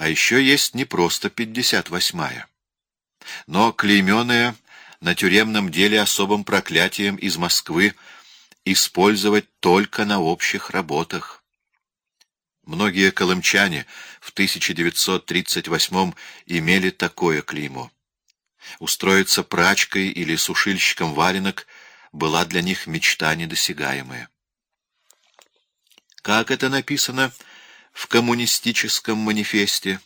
А еще есть не просто 58-я, но клейменная на тюремном деле особым проклятием из Москвы использовать только на общих работах. Многие колымчане в 1938 имели такое клеймо. Устроиться прачкой или сушильщиком валенок была для них мечта недосягаемая. Как это написано в коммунистическом манифесте?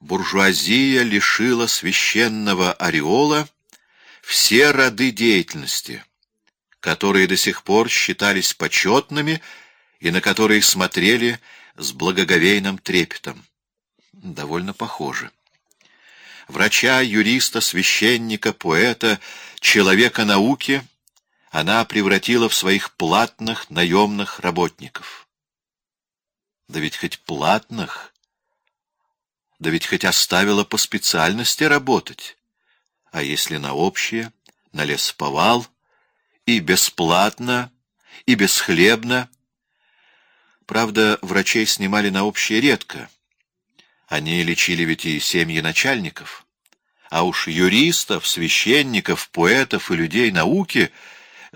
Буржуазия лишила священного ореола все роды деятельности, которые до сих пор считались почетными и на которые смотрели с благоговейным трепетом. Довольно похоже. Врача, юриста, священника, поэта, человека науки она превратила в своих платных наемных работников. Да ведь хоть платных, да ведь хоть оставила по специальности работать. А если на общее, на лесповал, и бесплатно, и бесхлебно. Правда, врачей снимали на общее редко. Они лечили ведь и семьи начальников. А уж юристов, священников, поэтов и людей науки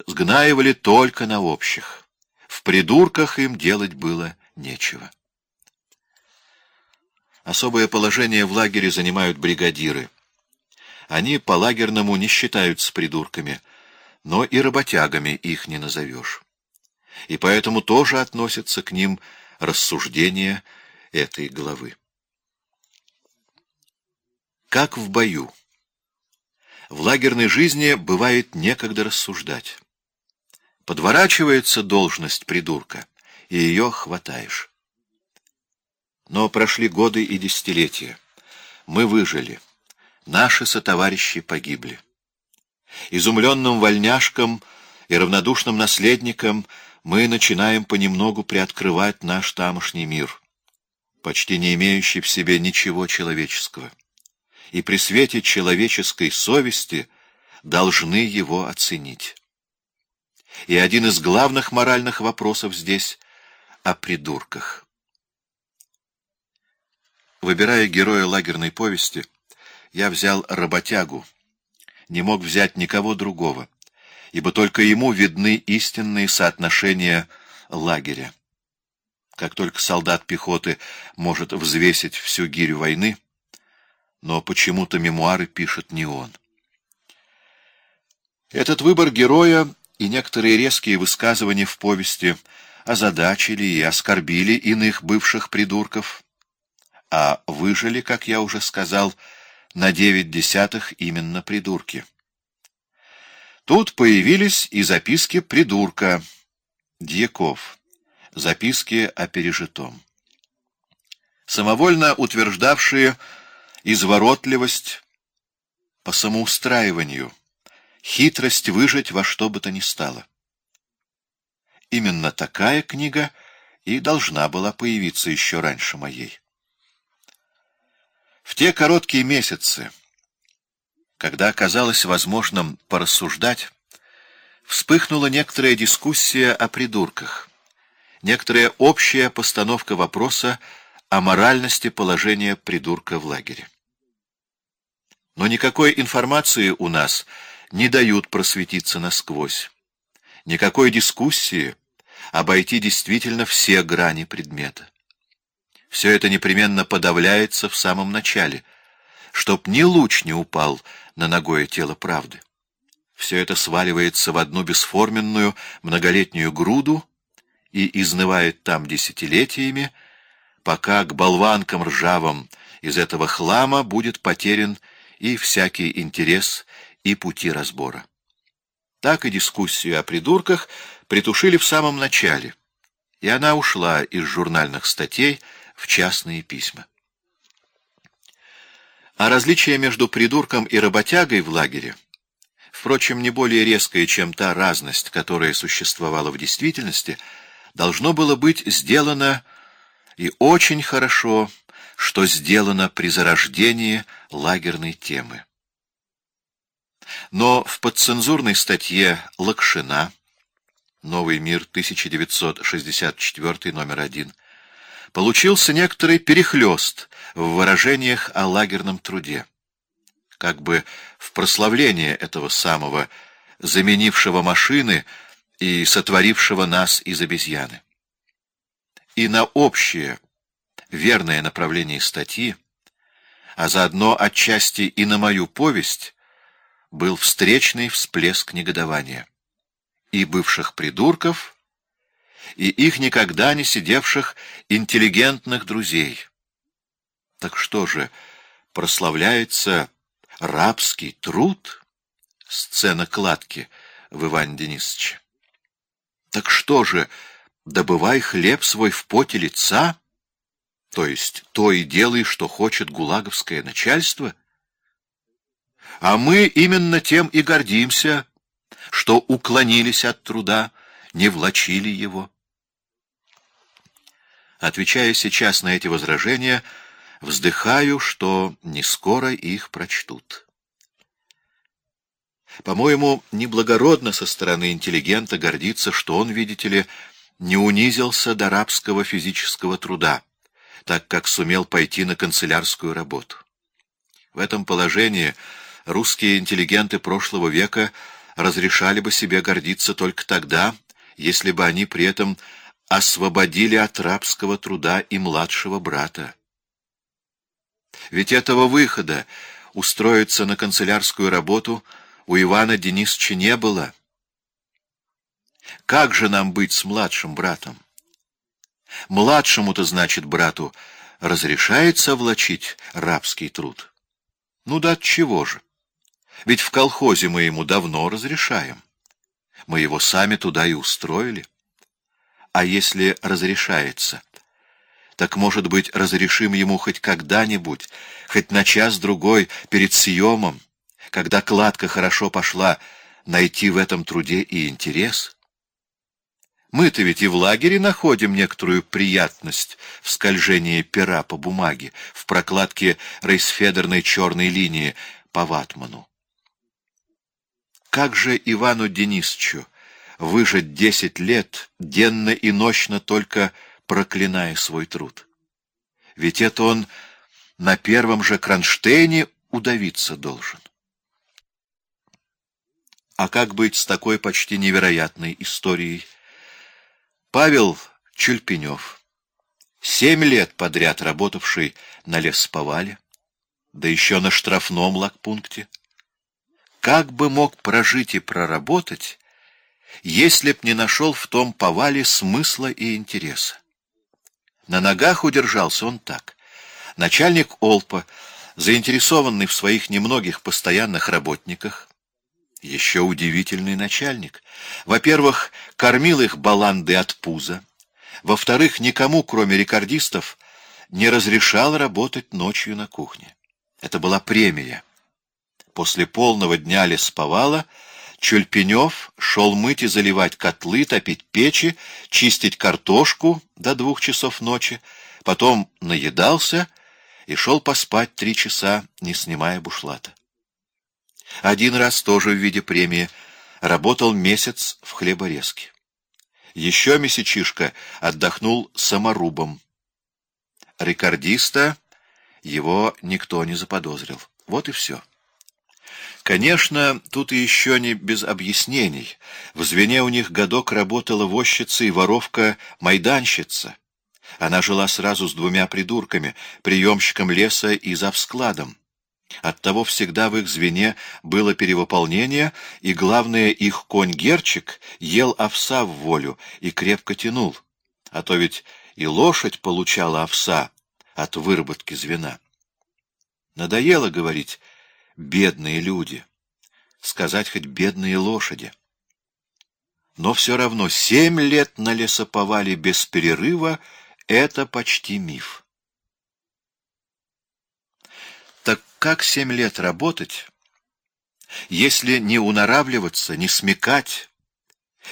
сгнаивали только на общих. В придурках им делать было нечего. Особое положение в лагере занимают бригадиры. Они по-лагерному не считаются придурками, но и работягами их не назовешь. И поэтому тоже относятся к ним рассуждения этой главы. Как в бою. В лагерной жизни бывает некогда рассуждать. Подворачивается должность придурка, и ее хватаешь. Но прошли годы и десятилетия. Мы выжили. Наши сотоварищи погибли. Изумленным вольняшкам и равнодушным наследникам мы начинаем понемногу приоткрывать наш тамошний мир, почти не имеющий в себе ничего человеческого. И при свете человеческой совести должны его оценить. И один из главных моральных вопросов здесь — о придурках. Выбирая героя лагерной повести — я взял работягу, не мог взять никого другого, ибо только ему видны истинные соотношения лагеря. Как только солдат пехоты может взвесить всю гирю войны, но почему-то мемуары пишет не он. Этот выбор героя и некоторые резкие высказывания в повести озадачили и оскорбили иных бывших придурков, а выжили, как я уже сказал, на девять десятых именно придурки. Тут появились и записки придурка Дьяков, записки о пережитом. Самовольно утверждавшие изворотливость по самоустраиванию, хитрость выжить во что бы то ни стало. Именно такая книга и должна была появиться еще раньше моей. В те короткие месяцы, когда оказалось возможным порассуждать, вспыхнула некоторая дискуссия о придурках, некоторая общая постановка вопроса о моральности положения придурка в лагере. Но никакой информации у нас не дают просветиться насквозь, никакой дискуссии обойти действительно все грани предмета все это непременно подавляется в самом начале, чтоб ни луч не упал на ногое тело правды. Все это сваливается в одну бесформенную многолетнюю груду и изнывает там десятилетиями, пока к болванкам ржавым из этого хлама будет потерян и всякий интерес, и пути разбора. Так и дискуссию о придурках притушили в самом начале, и она ушла из журнальных статей, в частные письма. А различие между придурком и работягой в лагере, впрочем, не более резкое, чем та разность, которая существовала в действительности, должно было быть сделано и очень хорошо, что сделано при зарождении лагерной темы. Но в подцензурной статье Лакшина «Новый мир, 1964, номер один» получился некоторый перехлёст в выражениях о лагерном труде. Как бы в прославление этого самого, заменившего машины и сотворившего нас из обезьяны. И на общее, верное направление статьи, а заодно отчасти и на мою повесть, был встречный всплеск негодования. И бывших придурков, и их никогда не сидевших интеллигентных друзей. Так что же, прославляется рабский труд? Сцена кладки в Иване Денисовиче. Так что же, добывай хлеб свой в поте лица? То есть то и делай, что хочет гулаговское начальство? А мы именно тем и гордимся, что уклонились от труда, не влачили его. Отвечая сейчас на эти возражения, вздыхаю, что не скоро их прочтут. По-моему, неблагородно со стороны интеллигента гордиться, что он, видите ли, не унизился до рабского физического труда, так как сумел пойти на канцелярскую работу. В этом положении русские интеллигенты прошлого века разрешали бы себе гордиться только тогда, если бы они при этом освободили от рабского труда и младшего брата. Ведь этого выхода устроиться на канцелярскую работу у Ивана Денисовича не было. Как же нам быть с младшим братом? Младшему-то, значит, брату разрешается влачить рабский труд. Ну да от чего же? Ведь в колхозе мы ему давно разрешаем. Мы его сами туда и устроили. А если разрешается, так, может быть, разрешим ему хоть когда-нибудь, хоть на час-другой перед съемом, когда кладка хорошо пошла, найти в этом труде и интерес? Мы-то ведь и в лагере находим некоторую приятность в скольжении пера по бумаге, в прокладке рейсфедерной черной линии по ватману. Как же Ивану Денисовичу выжить десять лет, денно и ночно только проклиная свой труд. Ведь это он на первом же кронштейне удавиться должен. А как быть с такой почти невероятной историей? Павел Чульпенев, семь лет подряд работавший на лесповале, да еще на штрафном лагпункте, как бы мог прожить и проработать, если б не нашел в том повале смысла и интереса. На ногах удержался он так. Начальник Олпа, заинтересованный в своих немногих постоянных работниках, еще удивительный начальник. Во-первых, кормил их баланды от пуза. Во-вторых, никому, кроме рекордистов, не разрешал работать ночью на кухне. Это была премия. После полного дня лесповала Чульпенев шел мыть и заливать котлы, топить печи, чистить картошку до двух часов ночи, потом наедался и шел поспать три часа, не снимая бушлата. Один раз тоже в виде премии работал месяц в хлеборезке. Еще месячишка отдохнул саморубом. Рекордиста его никто не заподозрил. Вот и все. Конечно, тут и еще не без объяснений. В звене у них годок работала возчица и воровка-майданщица. Она жила сразу с двумя придурками, приемщиком леса и завскладом. Оттого всегда в их звене было перевыполнение, и, главное, их конь-герчик ел овса в волю и крепко тянул. А то ведь и лошадь получала овса от выработки звена. Надоело говорить бедные люди, сказать хоть бедные лошади. Но все равно семь лет на лесоповале без перерыва — это почти миф. Так как семь лет работать, если не унаравливаться, не смекать,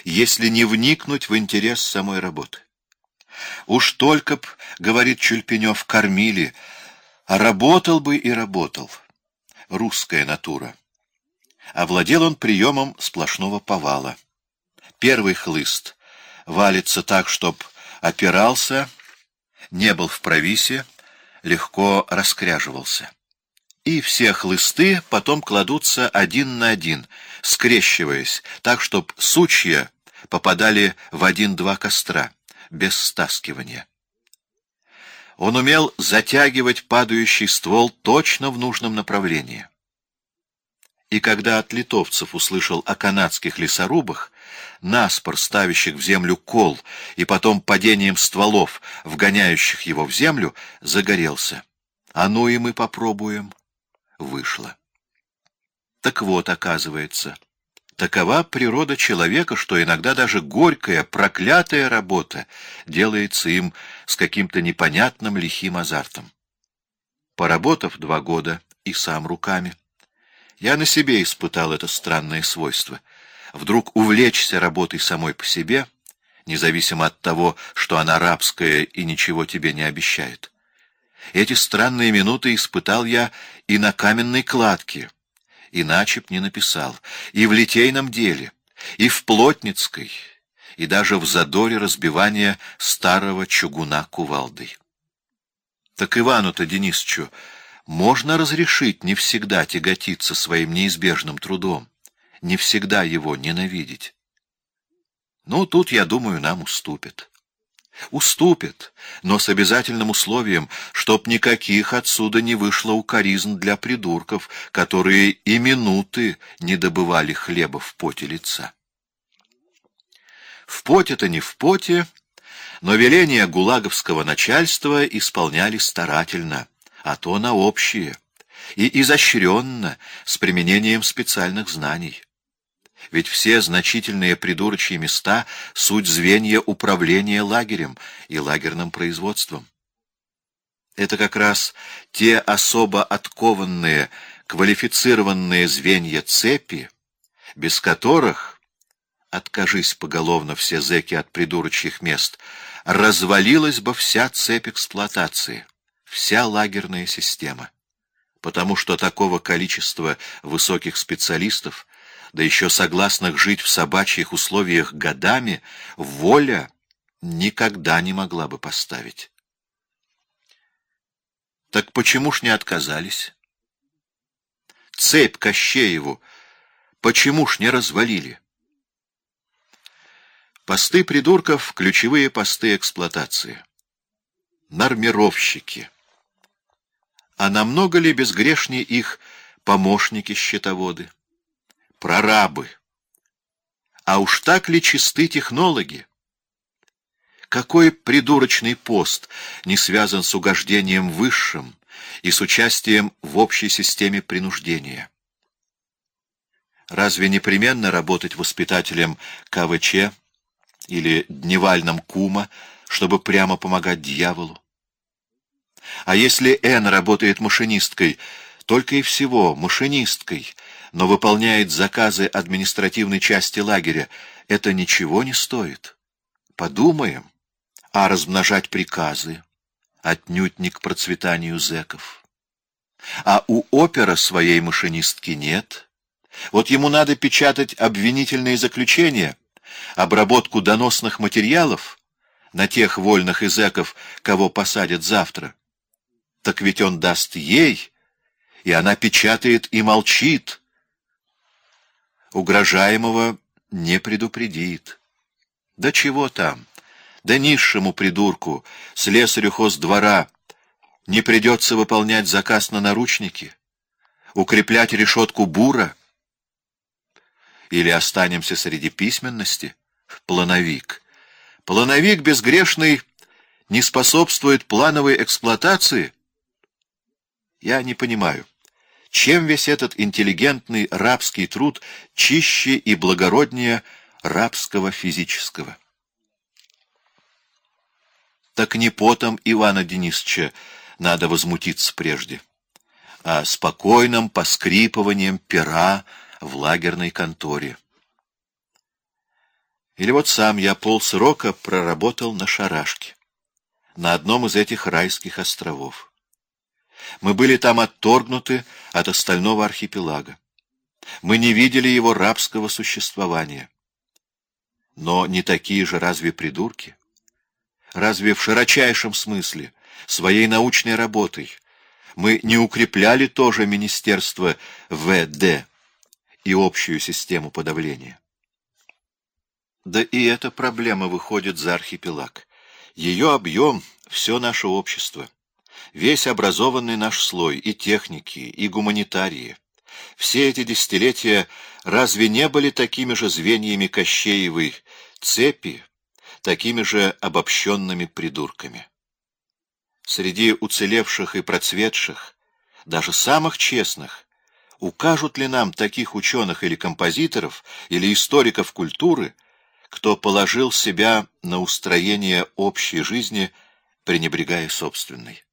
если не вникнуть в интерес самой работы? Уж только б, говорит Чульпенев, кормили, а работал бы и работал русская натура. Овладел он приемом сплошного повала. Первый хлыст валится так, чтоб опирался, не был в провисе, легко раскряживался. И все хлысты потом кладутся один на один, скрещиваясь, так, чтоб сучья попадали в один-два костра, без стаскивания. Он умел затягивать падающий ствол точно в нужном направлении. И когда от литовцев услышал о канадских лесорубах, наспор ставящих в землю кол и потом падением стволов, вгоняющих его в землю, загорелся. А ну и мы попробуем. Вышло. Так вот, оказывается, такова природа человека, что иногда даже горькая, проклятая работа делается им с каким-то непонятным лихим азартом. Поработав два года и сам руками, я на себе испытал это странное свойство — вдруг увлечься работой самой по себе, независимо от того, что она рабская и ничего тебе не обещает. Эти странные минуты испытал я и на каменной кладке, иначе б не написал, и в литейном деле, и в плотницкой, и даже в задоре разбивания старого чугуна кувалдой. Так Ивану-то Денисовичу можно разрешить не всегда тяготиться своим неизбежным трудом не всегда его ненавидеть. Ну, тут, я думаю, нам уступит. Уступит, но с обязательным условием, чтоб никаких отсюда не вышло укоризн для придурков, которые и минуты не добывали хлеба в поте лица. В поте-то не в поте, но веления гулаговского начальства исполняли старательно, а то на общие, и изощренно, с применением специальных знаний ведь все значительные придурочьи места — суть звенья управления лагерем и лагерным производством. Это как раз те особо откованные, квалифицированные звенья цепи, без которых, откажись поголовно все зэки от придурочьих мест, развалилась бы вся цепь эксплуатации, вся лагерная система. Потому что такого количества высоких специалистов да еще согласных жить в собачьих условиях годами, воля никогда не могла бы поставить. Так почему ж не отказались? Цепь Кощееву почему ж не развалили? Посты придурков — ключевые посты эксплуатации. Нормировщики. А намного ли безгрешнее их помощники-счетоводы? Прорабы. А уж так ли чисты технологи? Какой придурочный пост не связан с угождением высшим и с участием в общей системе принуждения? Разве непременно работать воспитателем КВЧ или дневальным кума, чтобы прямо помогать дьяволу? А если Н работает машинисткой, только и всего машинисткой, но выполняет заказы административной части лагеря, это ничего не стоит. Подумаем, а размножать приказы отнюдь не к процветанию зэков. А у опера своей машинистки нет. Вот ему надо печатать обвинительные заключения, обработку доносных материалов на тех вольных и зэков, кого посадят завтра. Так ведь он даст ей, и она печатает и молчит, угрожаемого не предупредит. Да чего там? Да низшему придурку, слесарю хоздвора, не придется выполнять заказ на наручники, укреплять решетку бура? Или останемся среди письменности? Плановик. Плановик безгрешный не способствует плановой эксплуатации? Я не понимаю. Чем весь этот интеллигентный рабский труд чище и благороднее рабского физического? Так не потом Ивана Денисовича надо возмутиться прежде, а спокойным поскрипыванием пера в лагерной конторе. Или вот сам я полсрока проработал на шарашке, на одном из этих райских островов. Мы были там отторгнуты от остального архипелага. Мы не видели его рабского существования. Но не такие же разве придурки? Разве в широчайшем смысле, своей научной работой, мы не укрепляли тоже Министерство ВД и общую систему подавления? Да и эта проблема выходит за архипелаг. Ее объем — все наше общество. Весь образованный наш слой, и техники, и гуманитарии. Все эти десятилетия разве не были такими же звеньями Кощеевой цепи, такими же обобщенными придурками? Среди уцелевших и процветших, даже самых честных, укажут ли нам таких ученых или композиторов, или историков культуры, кто положил себя на устроение общей жизни, пренебрегая собственной?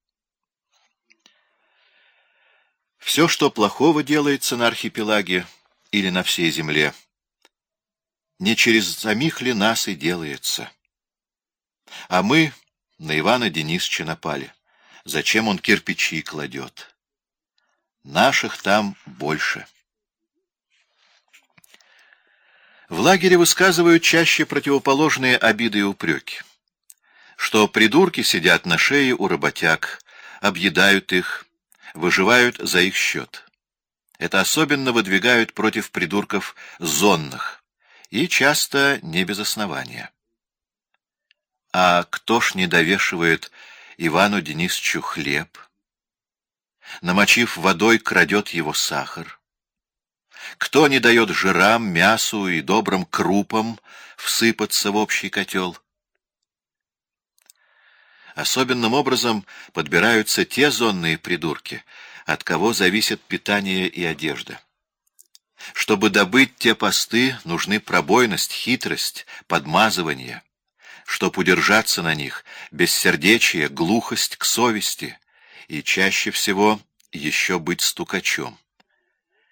Все, что плохого делается на архипелаге или на всей земле, не через самих ли нас и делается. А мы на Ивана Денисовича напали. Зачем он кирпичи кладет? Наших там больше. В лагере высказывают чаще противоположные обиды и упреки. Что придурки сидят на шее у работяг, объедают их, выживают за их счет. Это особенно выдвигают против придурков зонных, и часто не без основания. А кто ж не довешивает Ивану Денисовичу хлеб? Намочив водой, крадет его сахар. Кто не дает жирам, мясу и добрым крупам всыпаться в общий котел? Особенным образом подбираются те зонные придурки, от кого зависит питание и одежда. Чтобы добыть те посты, нужны пробойность, хитрость, подмазывание. Чтоб удержаться на них, бессердечие, глухость к совести и чаще всего еще быть стукачом.